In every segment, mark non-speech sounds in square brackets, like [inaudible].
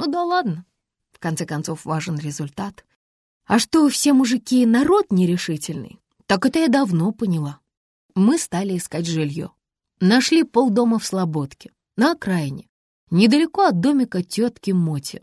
Ну да ладно, в конце концов важен результат. А что все мужики народ нерешительный, так это я давно поняла. Мы стали искать жилье. Нашли полдома в Слободке, на окраине, недалеко от домика тетки Моти.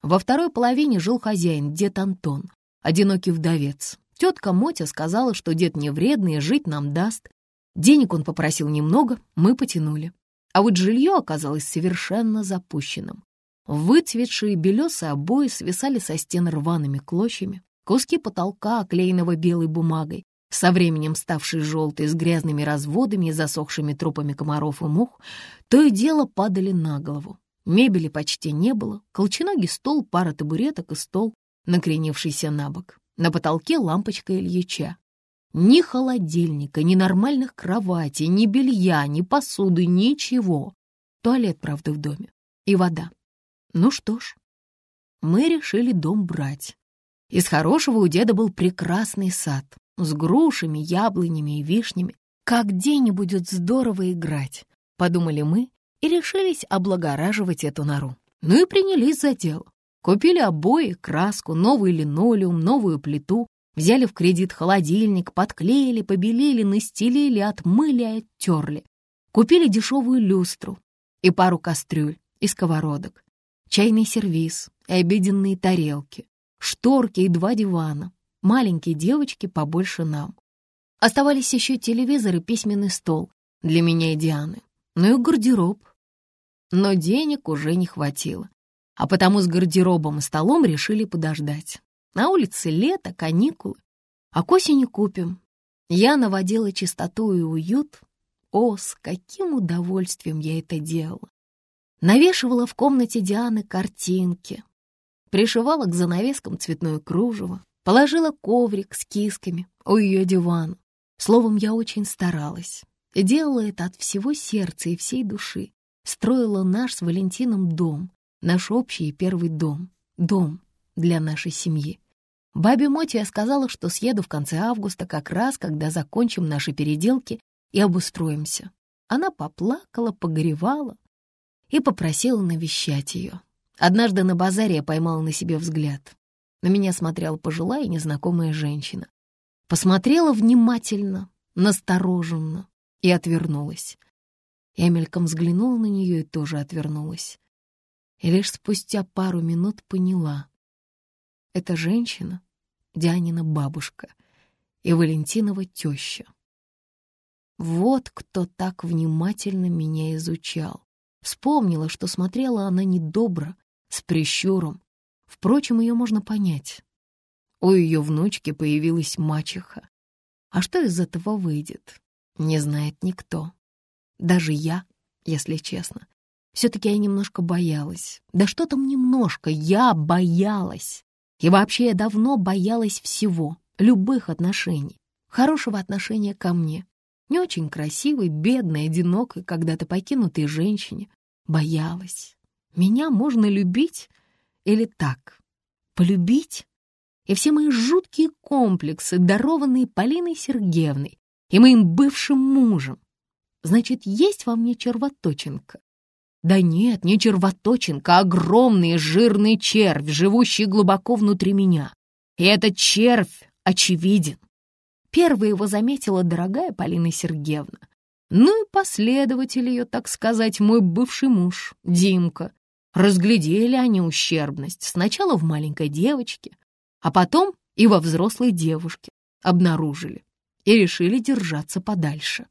Во второй половине жил хозяин, дед Антон, одинокий вдовец. Тетка Мотя сказала, что дед не вредный жить нам даст. Денег он попросил немного, мы потянули. А вот жилье оказалось совершенно запущенным. Выцветшие белесые обои свисали со стен рваными клочьями, куски потолка, оклеенного белой бумагой, со временем ставший желтый, с грязными разводами и засохшими трупами комаров и мух, то и дело падали на голову. Мебели почти не было, колченогий стол, пара табуреток и стол, накренившийся на бок. На потолке лампочка Ильича. Ни холодильника, ни нормальных кроватей, ни белья, ни посуды, ничего. Туалет, правда, в доме. И вода. Ну что ж, мы решили дом брать. Из хорошего у деда был прекрасный сад с грушами, яблонями и вишнями. Как где-нибудь будет здорово играть, подумали мы и решились облагораживать эту нору. Ну и принялись за дело. Купили обои, краску, новый линолеум, новую плиту, взяли в кредит холодильник, подклеили, побелели, настелили, отмыли, оттерли. Купили дешевую люстру и пару кастрюль и сковородок, чайный сервиз и обеденные тарелки, шторки и два дивана, маленькие девочки побольше нам. Оставались еще телевизор и письменный стол для меня и Дианы, ну и гардероб. Но денег уже не хватило, а потому с гардеробом и столом решили подождать. На улице лето, каникулы, а к осени купим. Я наводила чистоту и уют. О, с каким удовольствием я это делала! Навешивала в комнате Дианы картинки, пришивала к занавескам цветное кружево, Положила коврик с кисками у ее дивана. Словом, я очень старалась. Делала это от всего сердца и всей души. Строила наш с Валентином дом, наш общий и первый дом. Дом для нашей семьи. Бабе Моте я сказала, что съеду в конце августа, как раз, когда закончим наши переделки и обустроимся. Она поплакала, погоревала и попросила навещать ее. Однажды на базаре я поймала на себе взгляд. На меня смотрела пожилая незнакомая женщина. Посмотрела внимательно, настороженно и отвернулась. Я мельком взглянула на нее и тоже отвернулась. И лишь спустя пару минут поняла. Эта женщина — Дианина бабушка и Валентинова теща. Вот кто так внимательно меня изучал. Вспомнила, что смотрела она недобро, с прищуром, Впрочем, ее можно понять. У ее внучки появилась мачеха. А что из этого выйдет, не знает никто. Даже я, если честно. Все-таки я немножко боялась. Да что там немножко, я боялась. И вообще я давно боялась всего, любых отношений. Хорошего отношения ко мне. Не очень красивой, бедной, одинокой, когда-то покинутой женщине. Боялась. Меня можно любить или так, полюбить? И все мои жуткие комплексы, дарованные Полиной Сергеевной и моим бывшим мужем. Значит, есть во мне червоточинка? Да нет, не червоточинка, а огромный жирный червь, живущий глубоко внутри меня. И этот червь очевиден. Первая его заметила дорогая Полина Сергеевна. Ну и последователь ее, так сказать, мой бывший муж, Димка, Разглядели они ущербность сначала в маленькой девочке, а потом и во взрослой девушке обнаружили и решили держаться подальше.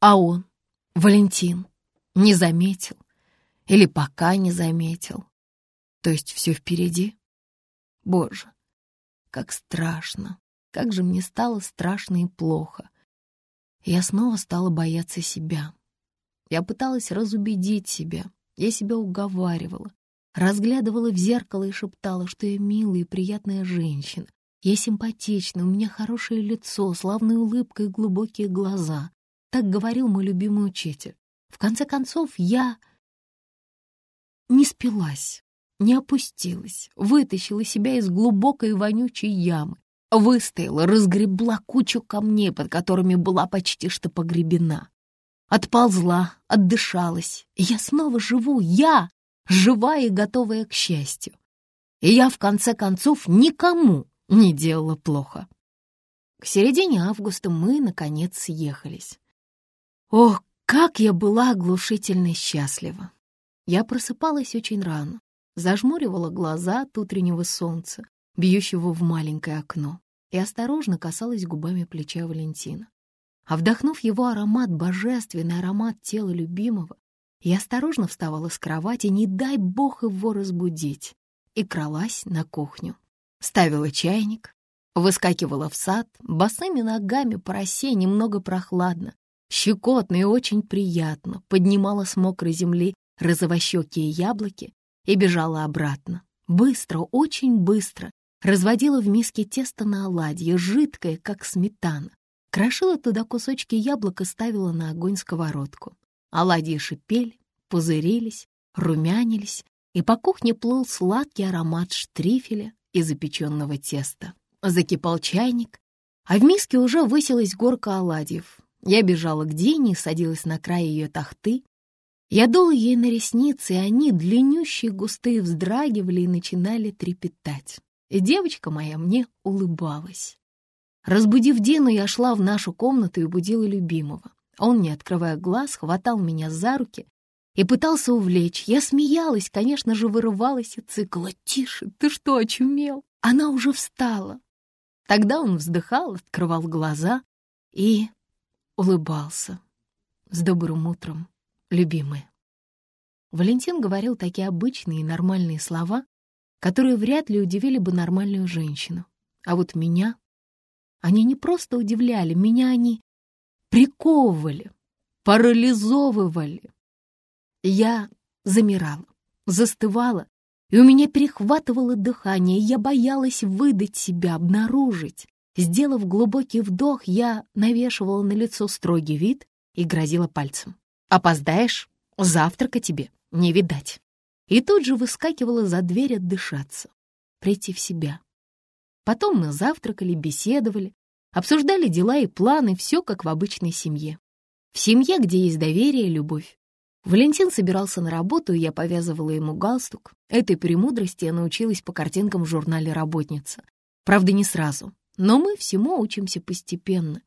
А он, Валентин, не заметил или пока не заметил. То есть все впереди? Боже, как страшно, как же мне стало страшно и плохо. Я снова стала бояться себя. Я пыталась разубедить себя, я себя уговаривала, разглядывала в зеркало и шептала, что я милая и приятная женщина. Я симпатична, у меня хорошее лицо, славная улыбка и глубокие глаза. Так говорил мой любимый учитель. В конце концов, я не спилась, не опустилась, вытащила себя из глубокой вонючей ямы, выстояла, разгребла кучу камней, под которыми была почти что погребена. Отползла, отдышалась. Я снова живу, я живая и готовая к счастью. И я, в конце концов, никому не делала плохо. К середине августа мы, наконец, съехались. Ох, как я была оглушительно счастлива! Я просыпалась очень рано, зажмуривала глаза от утреннего солнца, бьющего в маленькое окно, и осторожно касалась губами плеча Валентина. А вдохнув его аромат, божественный аромат тела любимого, я осторожно вставала с кровати, не дай бог его разбудить, и кралась на кухню. Ставила чайник, выскакивала в сад, босыми ногами по росе немного прохладно, щекотно и очень приятно, поднимала с мокрой земли розовощекие яблоки и бежала обратно. Быстро, очень быстро, разводила в миске тесто на оладье, жидкое, как сметана. Крошила туда кусочки яблок и ставила на огонь сковородку. Оладьи шипели, пузырились, румянились, и по кухне плыл сладкий аромат штрифеля и запеченного теста. Закипал чайник, а в миске уже высилась горка оладьев. Я бежала к Дине и садилась на край ее тахты. Я дула ей на ресницы, и они, длиннющие, густые, вздрагивали и начинали трепетать. И девочка моя мне улыбалась. Разбудив Дину, я шла в нашу комнату и будила любимого. Он, не открывая глаз, хватал меня за руки и пытался увлечь. Я смеялась, конечно же, вырывалась и цикла. «Тише, ты что, очумел? Она уже встала!» Тогда он вздыхал, открывал глаза и улыбался. «С добрым утром, любимая!» Валентин говорил такие обычные и нормальные слова, которые вряд ли удивили бы нормальную женщину. А вот меня... Они не просто удивляли, меня они приковывали, парализовывали. Я замирала, застывала, и у меня перехватывало дыхание, я боялась выдать себя, обнаружить. Сделав глубокий вдох, я навешивала на лицо строгий вид и грозила пальцем. «Опоздаешь? Завтрака тебе не видать». И тут же выскакивала за дверь отдышаться, прийти в себя. Потом мы завтракали, беседовали, обсуждали дела и планы, все как в обычной семье. В семье, где есть доверие и любовь. Валентин собирался на работу, и я повязывала ему галстук. Этой премудрости я научилась по картинкам в журнале «Работница». Правда, не сразу, но мы всему учимся постепенно,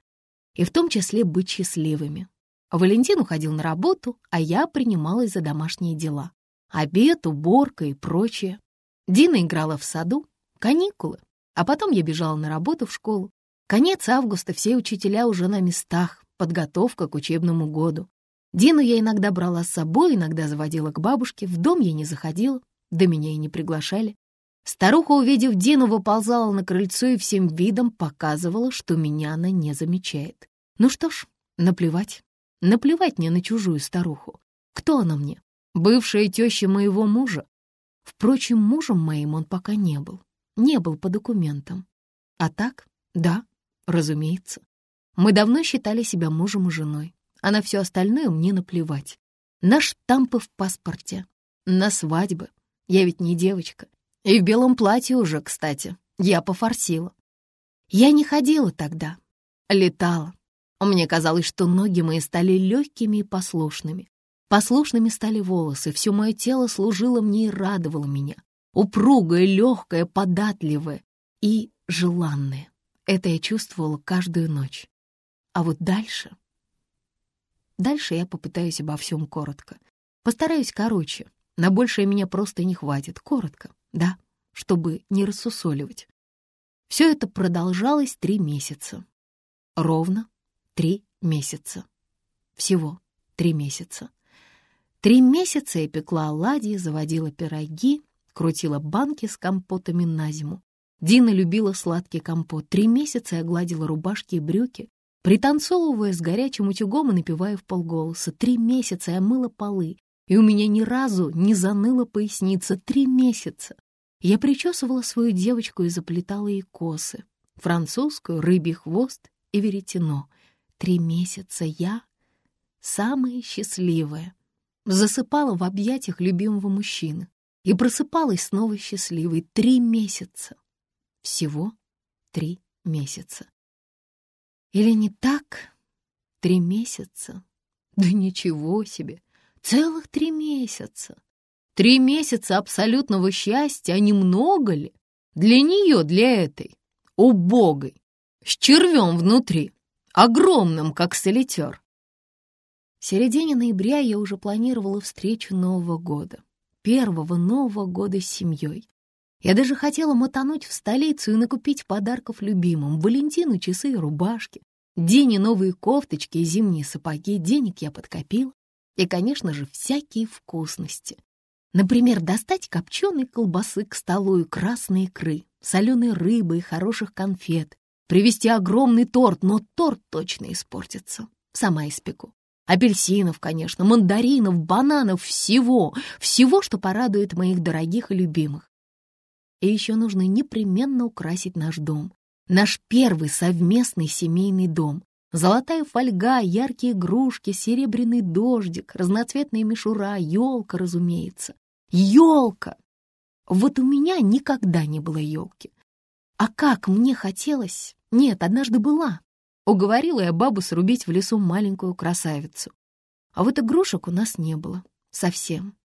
и в том числе быть счастливыми. Валентин уходил на работу, а я принималась за домашние дела. Обед, уборка и прочее. Дина играла в саду, каникулы, а потом я бежала на работу в школу. Конец августа, все учителя уже на местах, подготовка к учебному году. Дину я иногда брала с собой, иногда заводила к бабушке, в дом я не заходила, до меня и не приглашали. Старуха, увидев Дину, выползала на крыльцо и всем видом показывала, что меня она не замечает. Ну что ж, наплевать. Наплевать мне на чужую старуху. Кто она мне? Бывшая теща моего мужа? Впрочем, мужем моим он пока не был. Не был по документам. А так, да, разумеется. Мы давно считали себя мужем и женой а на все остальное мне наплевать. На штампы в паспорте, на свадьбы. Я ведь не девочка. И в белом платье уже, кстати. Я пофорсила. Я не ходила тогда. Летала. Мне казалось, что ноги мои стали легкими и послушными. Послушными стали волосы, все мое тело служило мне и радовало меня. Упругое, легкое, податливое и желанное. Это я чувствовала каждую ночь. А вот дальше... Дальше я попытаюсь обо всем коротко. Постараюсь короче. На большее меня просто не хватит. Коротко, да, чтобы не рассусоливать. Все это продолжалось три месяца. Ровно три месяца. Всего три месяца. Три месяца я пекла оладьи, заводила пироги, крутила банки с компотами на зиму. Дина любила сладкий компот. Три месяца я гладила рубашки и брюки, Пританцовывая с горячим утюгом и напивая в полголоса. Три месяца я мыла полы, и у меня ни разу не заныла поясница. Три месяца. Я причесывала свою девочку и заплетала ей косы. Французскую, рыбий хвост и веретено. Три месяца я, самая счастливая, засыпала в объятиях любимого мужчины и просыпалась снова счастливой. Три месяца. Всего три месяца. Или не так? Три месяца? Да ничего себе! Целых три месяца! Три месяца абсолютного счастья, а немного ли? Для нее, для этой, убогой, с червем внутри, огромным, как солитер. В середине ноября я уже планировала встречу Нового года. Первого Нового года с семьей. Я даже хотела мотануть в столицу и накупить подарков любимым. Валентину часы и рубашки, Дене новые кофточки и зимние сапоги. Денег я подкопил. И, конечно же, всякие вкусности. Например, достать копченые колбасы к столу и красные икры, соленой рыбы и хороших конфет, привезти огромный торт, но торт точно испортится. Сама испеку. Апельсинов, конечно, мандаринов, бананов, всего, всего, что порадует моих дорогих и любимых. И еще нужно непременно украсить наш дом. Наш первый совместный семейный дом. Золотая фольга, яркие игрушки, серебряный дождик, разноцветная мишура, елка, разумеется. Елка! Вот у меня никогда не было елки. А как мне хотелось? Нет, однажды была, Уговорила я бабу срубить в лесу маленькую красавицу. А вот игрушек у нас не было. Совсем.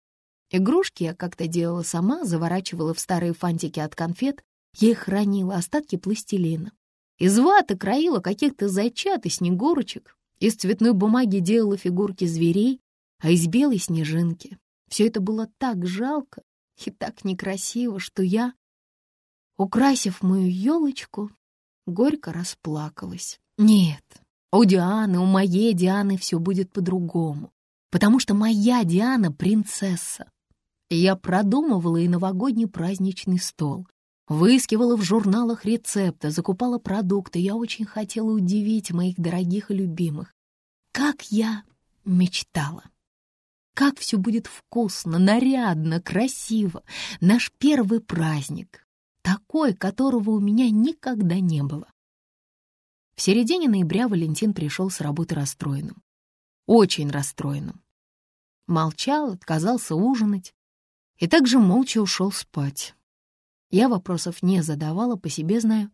Игрушки я как-то делала сама, заворачивала в старые фантики от конфет, их хранила, остатки пластилина. Из ваты краила каких-то зайчат и снегурочек, из цветной бумаги делала фигурки зверей, а из белой снежинки. Все это было так жалко и так некрасиво, что я, украсив мою елочку, горько расплакалась. Нет, у Дианы, у моей Дианы все будет по-другому, потому что моя Диана — принцесса. Я продумывала и новогодний праздничный стол, выискивала в журналах рецепты, закупала продукты. Я очень хотела удивить моих дорогих и любимых. Как я мечтала! Как все будет вкусно, нарядно, красиво! Наш первый праздник, такой, которого у меня никогда не было. В середине ноября Валентин пришел с работы расстроенным. Очень расстроенным. Молчал, отказался ужинать и также молча ушел спать. Я вопросов не задавала, по себе знаю.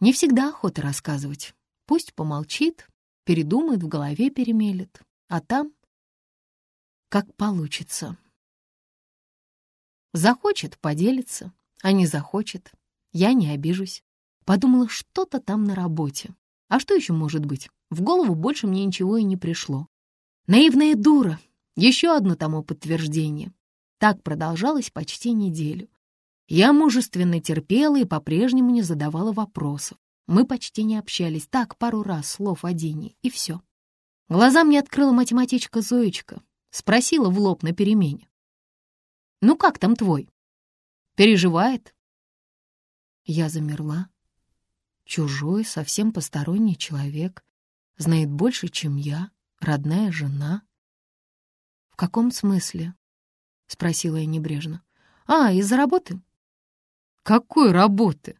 Не всегда охота рассказывать. Пусть помолчит, передумает, в голове перемелет. А там как получится. Захочет — поделиться, а не захочет. Я не обижусь. Подумала, что-то там на работе. А что еще может быть? В голову больше мне ничего и не пришло. Наивная дура. Еще одно тому подтверждение. Так продолжалось почти неделю. Я мужественно терпела и по-прежнему не задавала вопросов. Мы почти не общались, так пару раз слов о Дине, и все. Глаза мне открыла математичка Зоечка, спросила в лоб на перемене. «Ну как там твой?» «Переживает?» Я замерла, Чужой, совсем посторонний человек, знает больше, чем я, родная жена. «В каком смысле?» — спросила я небрежно. «А, из-за работы?» «Какой работы?»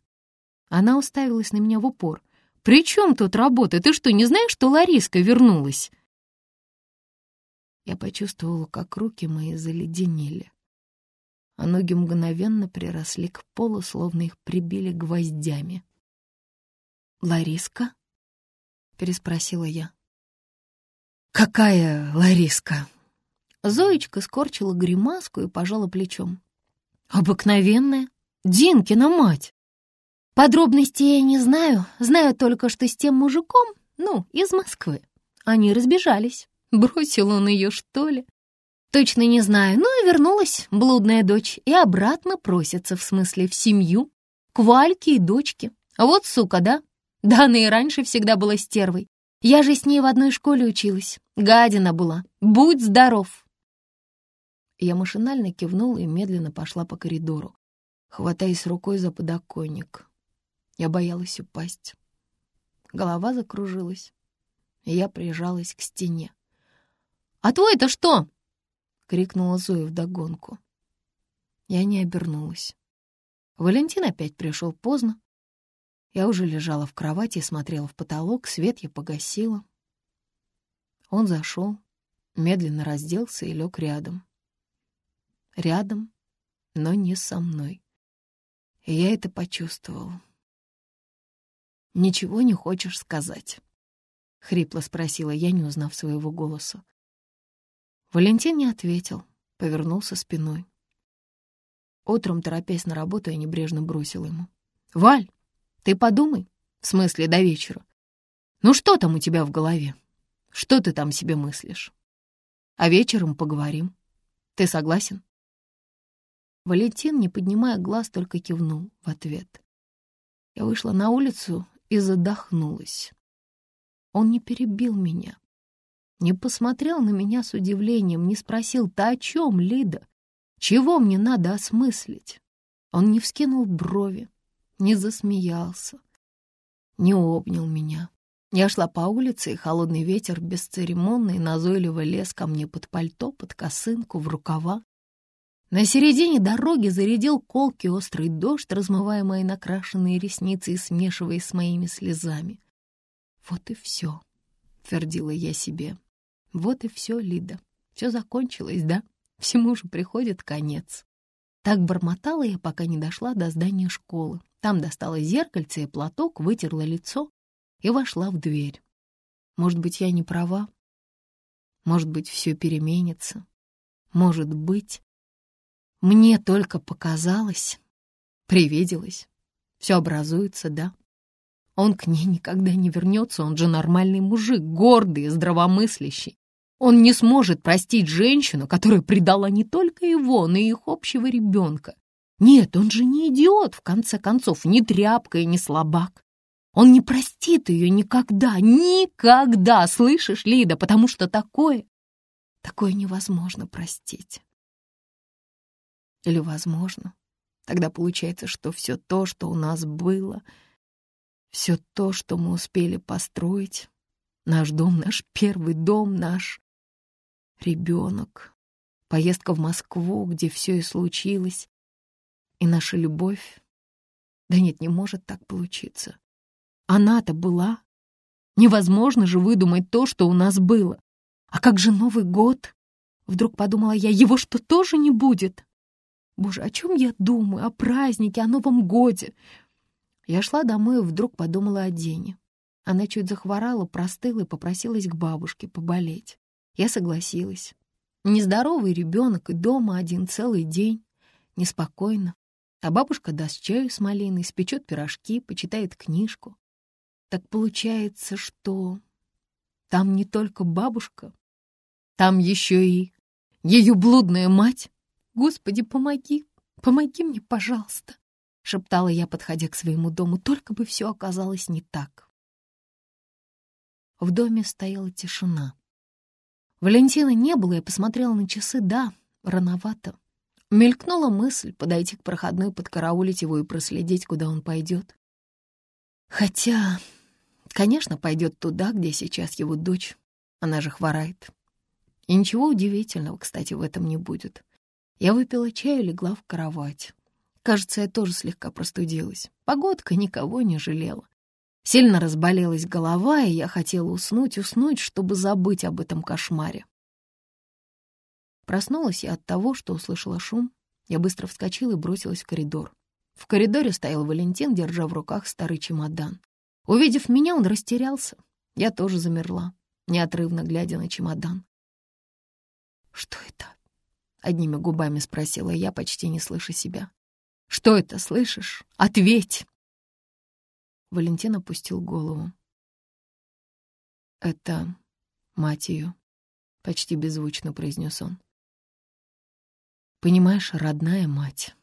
Она уставилась на меня в упор. «При чем тут работа? Ты что, не знаешь, что Лариска вернулась?» Я почувствовала, как руки мои заледенели, а ноги мгновенно приросли к полу, словно их прибили гвоздями. «Лариска?» — переспросила я. «Какая Лариска?» Зоечка скорчила гримаску и пожала плечом. «Обыкновенная. Динкина мать!» Подробностей я не знаю, знаю только, что с тем мужиком, ну, из Москвы. Они разбежались. Бросил он ее, что ли? Точно не знаю, ну и вернулась блудная дочь и обратно просится, в смысле, в семью, к Вальке и дочке. Вот сука, да? Да она и раньше всегда была стервой. Я же с ней в одной школе училась. Гадина была. Будь здоров!» Я машинально кивнула и медленно пошла по коридору, хватаясь рукой за подоконник. Я боялась упасть. Голова закружилась, я прижалась к стене. «А твой-то что?» — крикнула Зоя вдогонку. Я не обернулась. Валентин опять пришел поздно, я уже лежала в кровати и смотрела в потолок, свет я погасила. Он зашел, медленно разделся и лег рядом. Рядом, но не со мной. И я это почувствовала. «Ничего не хочешь сказать?» — хрипло спросила я, не узнав своего голоса. Валентин не ответил, повернулся спиной. Утром, торопясь на работу, я небрежно бросила ему. «Валь, ты подумай, в смысле до вечера. Ну что там у тебя в голове? Что ты там себе мыслишь? А вечером поговорим. Ты согласен?» Валентин, не поднимая глаз, только кивнул в ответ. Я вышла на улицу и задохнулась. Он не перебил меня, не посмотрел на меня с удивлением, не спросил, «Ты о чем, Лида? Чего мне надо осмыслить?» Он не вскинул брови, не засмеялся, не обнял меня. Я шла по улице, и холодный ветер бесцеремонно и назойливо лез ко мне под пальто, под косынку, в рукава. На середине дороги зарядил колкий острый дождь, размывая мои накрашенные ресницы и смешиваясь с моими слезами. «Вот и все», — твердила я себе. «Вот и все, Лида. Все закончилось, да? Всему же приходит конец». Так бормотала я, пока не дошла до здания школы. Там достала зеркальце и платок, вытерла лицо и вошла в дверь. Может быть, я не права? Может быть, все переменится? Может быть... Мне только показалось, привиделось. Все образуется, да? Он к ней никогда не вернется, он же нормальный мужик, гордый и здравомыслящий. Он не сможет простить женщину, которая предала не только его, но и их общего ребенка. Нет, он же не идиот, в конце концов, не тряпка и не слабак. Он не простит ее никогда, никогда, слышишь, Лида, потому что такое, такое невозможно простить. Или возможно? Тогда получается, что все то, что у нас было, все то, что мы успели построить, наш дом, наш первый дом, наш ребенок, поездка в Москву, где все и случилось, и наша любовь. Да нет, не может так получиться. Она-то была. Невозможно же выдумать то, что у нас было. А как же Новый год? Вдруг подумала я, его что, тоже не будет? Боже, о чем я думаю? О празднике, о Новом годе. Я шла домой и вдруг подумала о Дене. Она чуть захворала, простыла и попросилась к бабушке поболеть. Я согласилась. Нездоровый ребенок и дома один целый день. Неспокойно. А бабушка даст чаю с малиной, спечет пирожки, почитает книжку. Так получается, что там не только бабушка, там еще и ее блудная мать. Господи, помоги, помоги мне, пожалуйста, шептала я, подходя к своему дому, только бы все оказалось не так. В доме стояла тишина. Валентина не было, я посмотрела на часы, да, рановато. Мелькнула мысль подойти к проходной, подкараулить его и проследить, куда он пойдет. Хотя, конечно, пойдет туда, где сейчас его дочь. Она же хворает. И ничего удивительного, кстати, в этом не будет. Я выпила чай и легла в кровать. Кажется, я тоже слегка простудилась. Погодка никого не жалела. Сильно разболелась голова, и я хотела уснуть, уснуть, чтобы забыть об этом кошмаре. Проснулась я от того, что услышала шум. Я быстро вскочила и бросилась в коридор. В коридоре стоял Валентин, держа в руках старый чемодан. Увидев меня, он растерялся. Я тоже замерла, неотрывно глядя на чемодан. «Что это?» Одними губами спросила я, почти не слыша себя. «Что это, слышишь? Ответь!» Валентин опустил голову. «Это мать ее», — почти беззвучно произнес он. «Понимаешь, родная мать,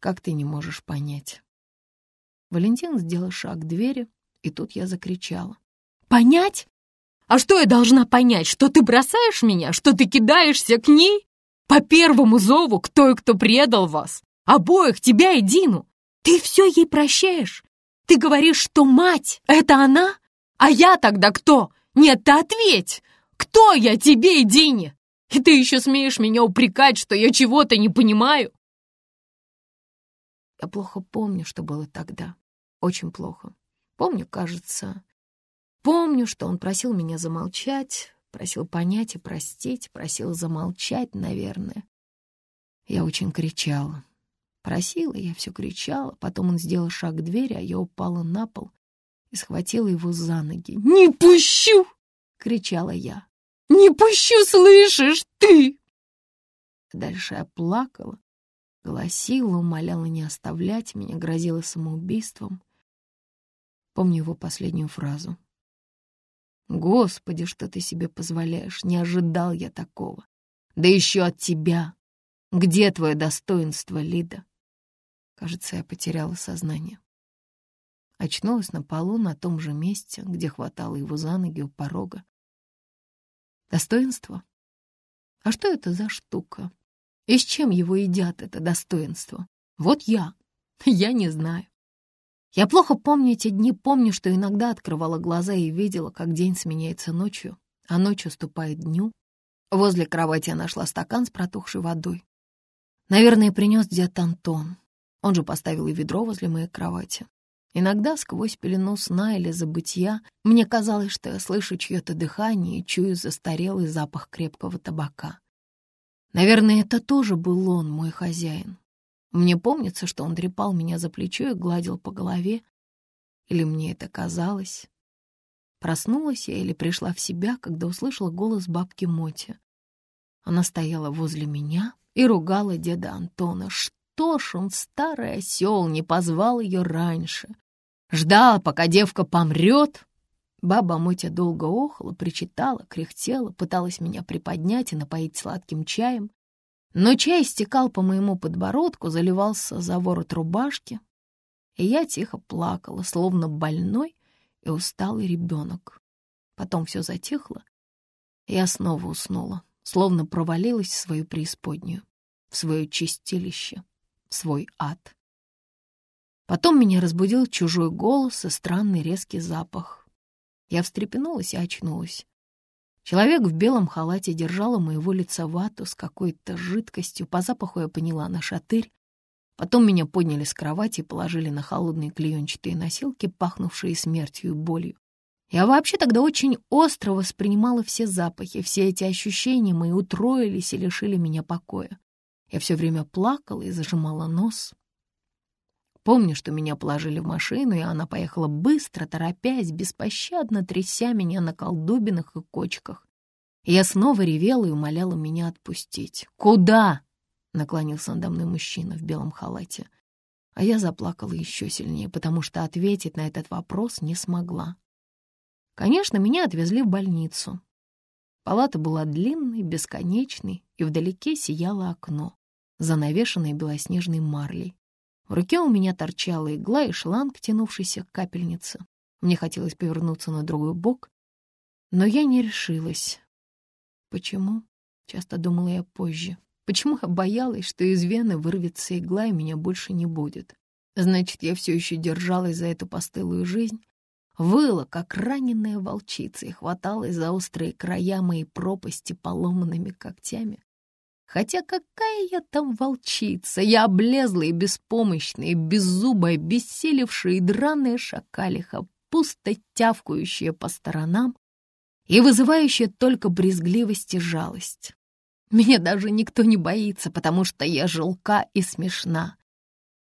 как ты не можешь понять?» Валентин сделал шаг к двери, и тут я закричала. «Понять? А что я должна понять? Что ты бросаешь меня? Что ты кидаешься к ней? По первому зову кто и кто предал вас. Обоих, тебя и Дину. Ты все ей прощаешь. Ты говоришь, что мать — это она? А я тогда кто? Нет, ты ответь. Кто я тебе и Дине? И ты еще смеешь меня упрекать, что я чего-то не понимаю? Я плохо помню, что было тогда. Очень плохо. Помню, кажется... Помню, что он просил меня замолчать, Просил понять и простить, просил замолчать, наверное. Я очень кричала. Просила, я все кричала. Потом он сделал шаг к двери, а я упала на пол и схватила его за ноги. «Не пущу!» — кричала я. «Не пущу, слышишь, ты!» Дальше я плакала, Голосила, умоляла не оставлять меня, грозила самоубийством. Помню его последнюю фразу. «Господи, что ты себе позволяешь? Не ожидал я такого. Да еще от тебя. Где твое достоинство, Лида?» Кажется, я потеряла сознание. Очнулась на полу на том же месте, где хватало его за ноги у порога. Достоинство? А что это за штука? И с чем его едят, это достоинство? Вот я. [laughs] Я не знаю. Я плохо помню эти дни, помню, что иногда открывала глаза и видела, как день сменяется ночью, а ночь уступает дню. Возле кровати я нашла стакан с протухшей водой. Наверное, принес дед Антон. Он же поставил и ведро возле моей кровати. Иногда сквозь пелену сна или забытья мне казалось, что я слышу чье-то дыхание и чую застарелый запах крепкого табака. Наверное, это тоже был он, мой хозяин. Мне помнится, что он трепал меня за плечо и гладил по голове. Или мне это казалось? Проснулась я или пришла в себя, когда услышала голос бабки Моти. Она стояла возле меня и ругала деда Антона. Что ж он, старый осел, не позвал ее раньше? Ждал, пока девка помрет. Баба Мотя долго охала, причитала, кряхтела, пыталась меня приподнять и напоить сладким чаем. Но чай стекал по моему подбородку, заливался за ворот рубашки, и я тихо плакала, словно больной и усталый ребенок. Потом все затихло, и я снова уснула, словно провалилась в свою преисподнюю, в свое чистилище, свой ад. Потом меня разбудил чужой голос и странный резкий запах. Я встрепенулась и очнулась. Человек в белом халате держал у моего лица вату с какой-то жидкостью. По запаху я поняла на шатырь. Потом меня подняли с кровати и положили на холодные клеенчатые носилки, пахнувшие смертью и болью. Я вообще тогда очень остро воспринимала все запахи, все эти ощущения мои утроились и лишили меня покоя. Я все время плакала и зажимала нос. Помню, что меня положили в машину, и она поехала быстро, торопясь, беспощадно тряся меня на колдобинах и кочках. Я снова ревела и умоляла меня отпустить. «Куда?» — наклонился надо мной мужчина в белом халате. А я заплакала еще сильнее, потому что ответить на этот вопрос не смогла. Конечно, меня отвезли в больницу. Палата была длинной, бесконечной, и вдалеке сияло окно, занавешенное белоснежной марлей. В руке у меня торчала игла и шланг, тянувшийся к капельнице. Мне хотелось повернуться на другой бок, но я не решилась. Почему? Часто думала я позже. Почему я боялась, что из вены вырвется игла и меня больше не будет? Значит, я все еще держалась за эту постылую жизнь, выла, как раненая волчица, и хваталась за острые края моей пропасти поломанными когтями. Хотя какая я там волчица, я облезла и беспомощная, беззубая, бесселившая и драная шакалиха, пусто тявкающая по сторонам и вызывающая только брезгливость и жалость. Меня даже никто не боится, потому что я желка и смешна.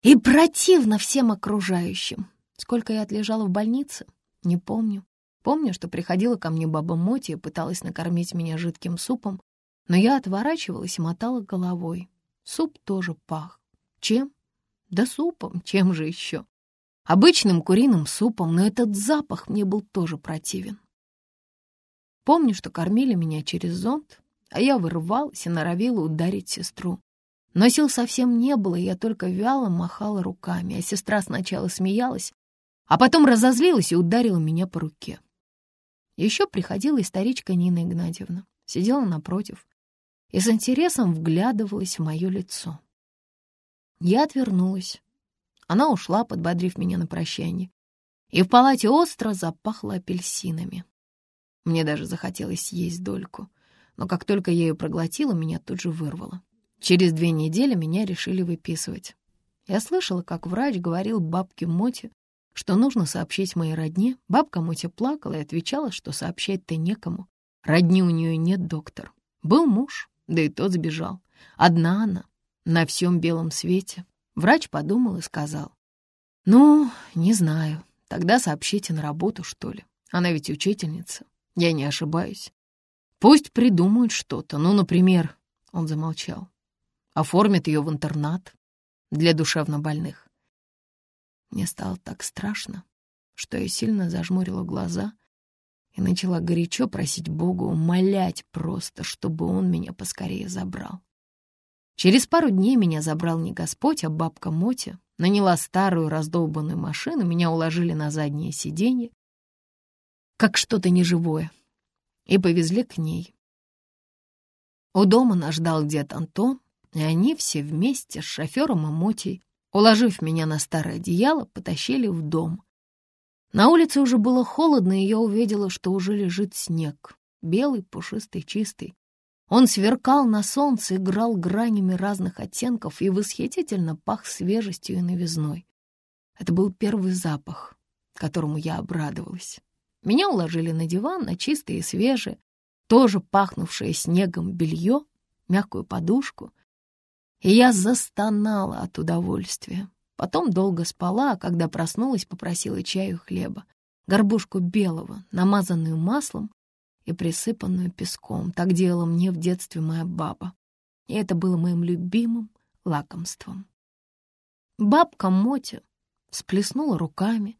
И противно всем окружающим. Сколько я отлежала в больнице, не помню. Помню, что приходила ко мне баба Моти и пыталась накормить меня жидким супом, но я отворачивалась и мотала головой. Суп тоже пах. Чем? Да супом, чем же еще? Обычным куриным супом, но этот запах мне был тоже противен. Помню, что кормили меня через зонт, а я вырвалась и норовила ударить сестру. Но сил совсем не было, и я только вяло махала руками, а сестра сначала смеялась, а потом разозлилась и ударила меня по руке. Еще приходила и старичка Нина Игнатьевна, сидела напротив, и с интересом вглядывалась в мое лицо. Я отвернулась. Она ушла, подбодрив меня на прощание. И в палате остро запахло апельсинами. Мне даже захотелось съесть дольку, но как только я ее проглотила, меня тут же вырвало. Через две недели меня решили выписывать. Я слышала, как врач говорил бабке Моте, что нужно сообщить моей родне. Бабка Мотя плакала и отвечала, что сообщать-то некому. Родни у нее нет, доктор. Был муж, да и тот сбежал. Одна она, на всем белом свете. Врач подумал и сказал. «Ну, не знаю, тогда сообщите на работу, что ли. Она ведь учительница, я не ошибаюсь. Пусть придумают что-то, ну, например...» Он замолчал. «Оформят ее в интернат для душевнобольных. Мне стало так страшно, что я сильно зажмурила глаза и начала горячо просить Бога, умолять просто, чтобы он меня поскорее забрал. Через пару дней меня забрал не Господь, а бабка Мотя, наняла старую раздолбанную машину, меня уложили на заднее сиденье, как что-то неживое, и повезли к ней. У дома нас ждал дед Антон, и они все вместе с шофером и Мотей, уложив меня на старое одеяло, потащили в дом. На улице уже было холодно, и я увидела, что уже лежит снег, белый, пушистый, чистый. Он сверкал на солнце, играл гранями разных оттенков и восхитительно пах свежестью и новизной. Это был первый запах, которому я обрадовалась. Меня уложили на диван, на чистое и свежее, тоже пахнувшее снегом белье, мягкую подушку, и я застонала от удовольствия. Потом долго спала, а когда проснулась, попросила чаю хлеба, горбушку белого, намазанную маслом и присыпанную песком. Так делала мне в детстве моя баба. И это было моим любимым лакомством. Бабка Мотя всплеснула руками,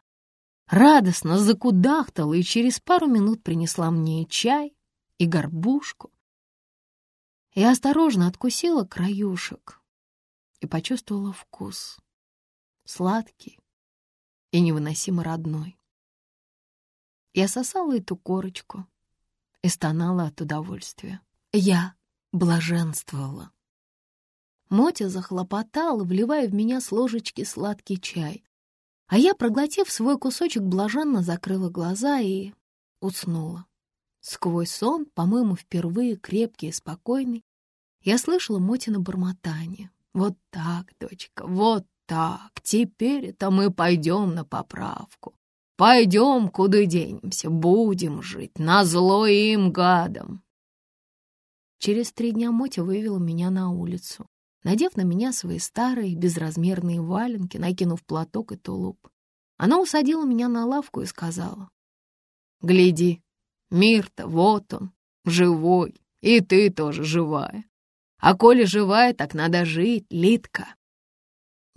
радостно закудахтала и через пару минут принесла мне и чай, и горбушку. Я осторожно откусила краюшек и почувствовала вкус. Сладкий и невыносимо родной. Я сосала эту корочку и стонала от удовольствия. Я блаженствовала. Мотя захлопотала, вливая в меня с ложечки сладкий чай. А я, проглотив свой кусочек, блаженно закрыла глаза и уснула. Сквозь сон, по-моему, впервые крепкий и спокойный, я слышала Мотина бормотание. «Вот так, дочка, вот так, теперь это мы пойдем на поправку. Пойдем, куда денемся, будем жить, на зло им гадам». Через три дня Мотя вывела меня на улицу надев на меня свои старые безразмерные валенки, накинув платок и тулуп. Она усадила меня на лавку и сказала, «Гляди, мир-то вот он, живой, и ты тоже живая. А коли живая, так надо жить, Литка».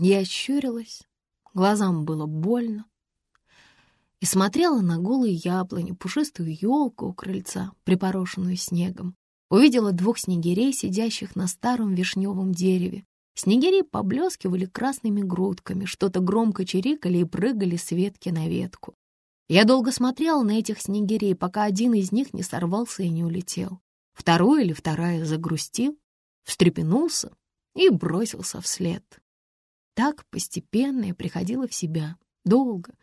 Я щурилась, глазам было больно, и смотрела на голые яблони, пушистую елку у крыльца, припорошенную снегом, Увидела двух снегирей, сидящих на старом вишневом дереве. Снегири поблескивали красными грудками, что-то громко чирикали и прыгали с ветки на ветку. Я долго смотрела на этих снегирей, пока один из них не сорвался и не улетел. Второй или вторая загрустил, встрепенулся и бросился вслед. Так постепенно я приходила в себя, долго,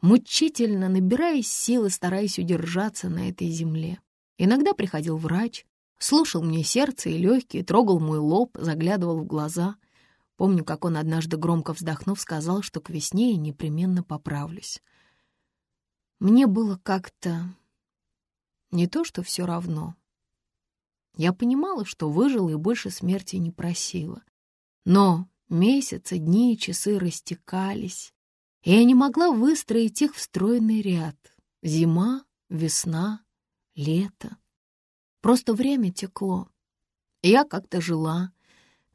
мучительно набираясь силы, стараясь удержаться на этой земле. Иногда приходил врач, Слушал мне сердце и легкие, трогал мой лоб, заглядывал в глаза. Помню, как он однажды громко вздохнув сказал, что к весне я непременно поправлюсь. Мне было как-то не то, что все равно. Я понимала, что выжила и больше смерти не просила. Но месяцы, дни и часы растекались, и я не могла выстроить их в стройный ряд. Зима, весна, лето. Просто время текло. Я как-то жила,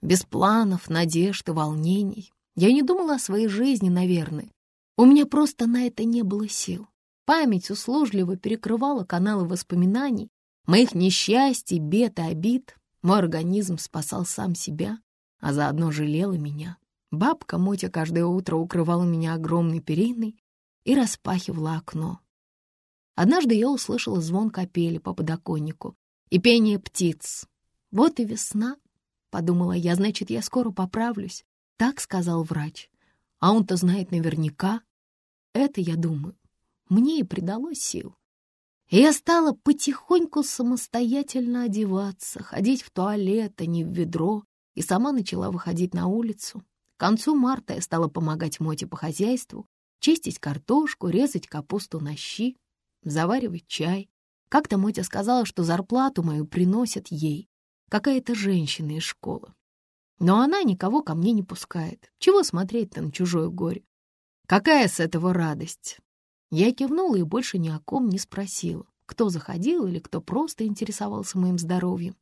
без планов, надежд и волнений. Я не думала о своей жизни, наверное. У меня просто на это не было сил. Память услужливо перекрывала каналы воспоминаний, моих несчастий, бед и обид. Мой организм спасал сам себя, а заодно жалел и меня. Бабка Мотя каждое утро укрывала меня огромной периной и распахивала окно. Однажды я услышала звон капели по подоконнику и пение птиц. Вот и весна, — подумала я, значит, я скоро поправлюсь. Так сказал врач. А он-то знает наверняка. Это, я думаю, мне и придало сил. И я стала потихоньку самостоятельно одеваться, ходить в туалет, а не в ведро, и сама начала выходить на улицу. К концу марта я стала помогать Моте по хозяйству, чистить картошку, резать капусту на щи, заваривать чай. Как-то Мотя сказала, что зарплату мою приносят ей, какая-то женщина из школы. Но она никого ко мне не пускает. Чего смотреть-то на чужое горе? Какая с этого радость? Я кивнула и больше ни о ком не спросила, кто заходил или кто просто интересовался моим здоровьем.